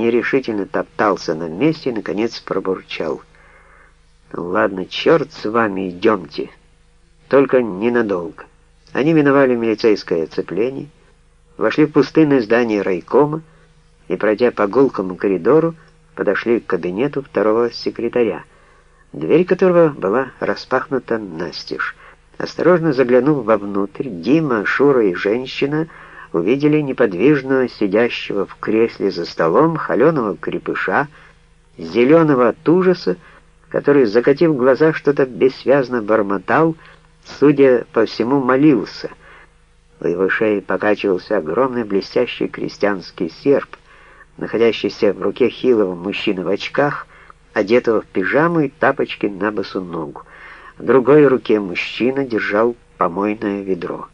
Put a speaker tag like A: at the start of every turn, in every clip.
A: нерешительно топтался на месте и, наконец, пробурчал. «Ну ладно, черт с вами, идемте. Только ненадолго». Они миновали милицейское оцепление, вошли в пустынное здание райкома и, пройдя по гулкому коридору, подошли к кабинету второго секретаря, дверь которого была распахнута настежь. Осторожно заглянув вовнутрь, Дима, Шура и женщина увидели неподвижного сидящего в кресле за столом холеного крепыша, зеленого от ужаса, который, закатив глаза, что-то бессвязно бормотал, судя по всему, молился. У его шеи покачивался огромный блестящий крестьянский серп, находящийся в руке хилого мужчины в очках, одетого в пижаму и тапочки на босу ногу. В другой руке мужчина держал помойное ведро.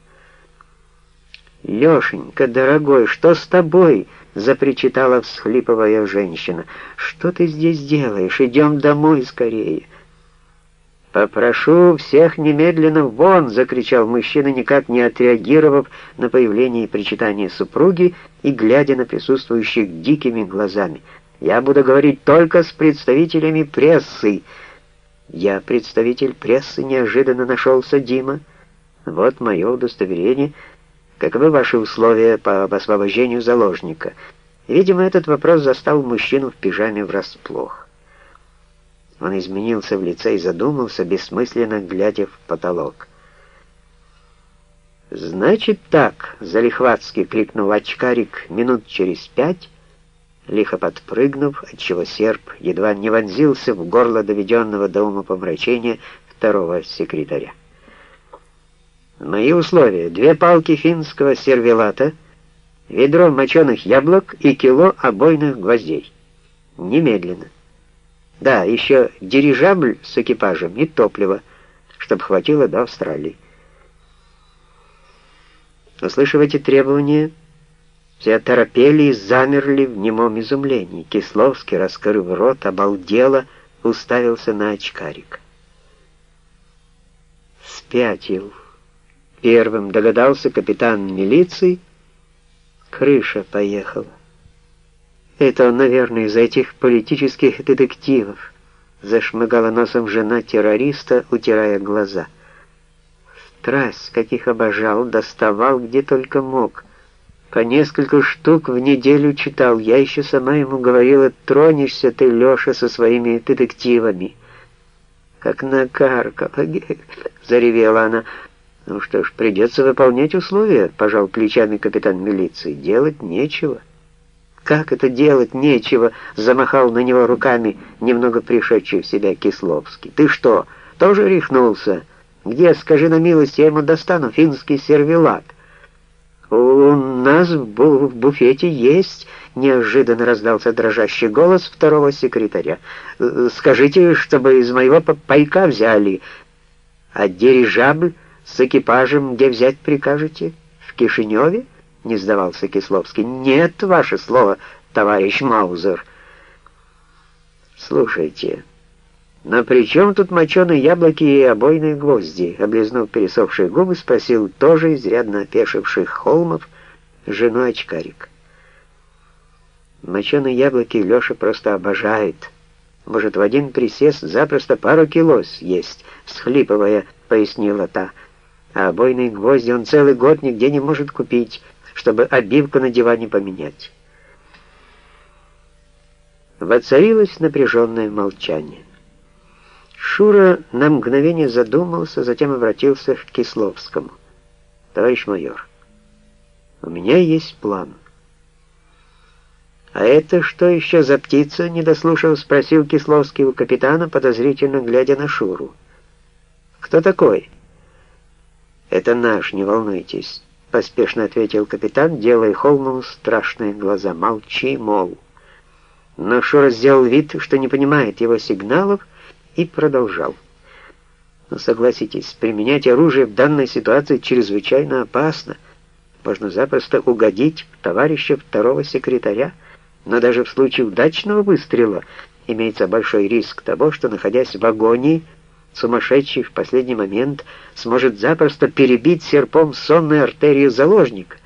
A: «Лешенька, дорогой, что с тобой?» — запричитала, всхлипывая женщина. «Что ты здесь делаешь? Идем домой скорее!» «Попрошу всех немедленно вон!» — закричал мужчина, никак не отреагировав на появление и причитание супруги и глядя на присутствующих дикими глазами. «Я буду говорить только с представителями прессы!» «Я представитель прессы», — неожиданно нашелся Дима. «Вот мое удостоверение. Каковы ваши условия по освобождению заложника?» Видимо, этот вопрос застал мужчину в пижаме врасплох. Он изменился в лице и задумался, бессмысленно глядя в потолок. «Значит так!» — залихватски крикнул очкарик минут через пять, лихо подпрыгнув, отчего серп едва не вонзился в горло доведенного до ума помрачения второго секретаря. «Мои условия — две палки финского сервелата, ведро моченых яблок и кило обойных гвоздей. Немедленно. Да, еще дирижабль с экипажем и топливо, чтобы хватило до Австралии. Услышав эти требования, все торопели и замерли в немом изумлении. Кисловский, раскрыв рот, обалдело, уставился на очкарик. Спятил. Первым догадался капитан милиции. Крыша поехала. Это он, наверное, из этих политических детективов. Зашмыгала носом жена террориста, утирая глаза. Страсть, каких обожал, доставал где только мог. По несколько штук в неделю читал. Я еще сама ему говорила, тронешься ты, Леша, со своими детективами. Как накаркала, заревела она. Ну что ж, придется выполнять условия, пожал плечами капитан милиции. Делать нечего. Как это делать нечего, замахал на него руками немного пришедший в себя Кисловский. Ты что, тоже рехнулся? Где, скажи на милость, я ему достану финский сервелат? У нас в, бу в буфете есть, неожиданно раздался дрожащий голос второго секретаря. Скажите, чтобы из моего пайка взяли. А дирижабль с экипажем где взять прикажете? В Кишиневе? не сдавался Кисловский. «Нет, ваше слово, товарищ Маузер». «Слушайте, но при чем тут моченые яблоки и обойные гвозди?» Облизнув пересохшие губы, спросил тоже изрядно опешивших Холмов жену очкарик. «Моченые яблоки Леша просто обожает. Может, в один присест запросто пару кило съесть», — всхлипывая, пояснила та. «А обойные гвозди он целый год нигде не может купить» чтобы обивку на диване поменять. Воцарилось напряженное молчание. Шура на мгновение задумался, затем обратился к Кисловскому. «Товарищ майор, у меня есть план». «А это что еще за птица?» — недослушав, спросил Кисловский у капитана, подозрительно глядя на Шуру. «Кто такой?» «Это наш, не волнуйтесь». — поспешно ответил капитан, делая Холмову страшные глаза. «Молчи, мол». Но Шура сделал вид, что не понимает его сигналов, и продолжал. Но согласитесь, применять оружие в данной ситуации чрезвычайно опасно. Можно запросто угодить в товарища второго секретаря, но даже в случае удачного выстрела имеется большой риск того, что, находясь в агонии, сумасшедший в последний момент сможет запросто перебить серпом сонную артерию заложника.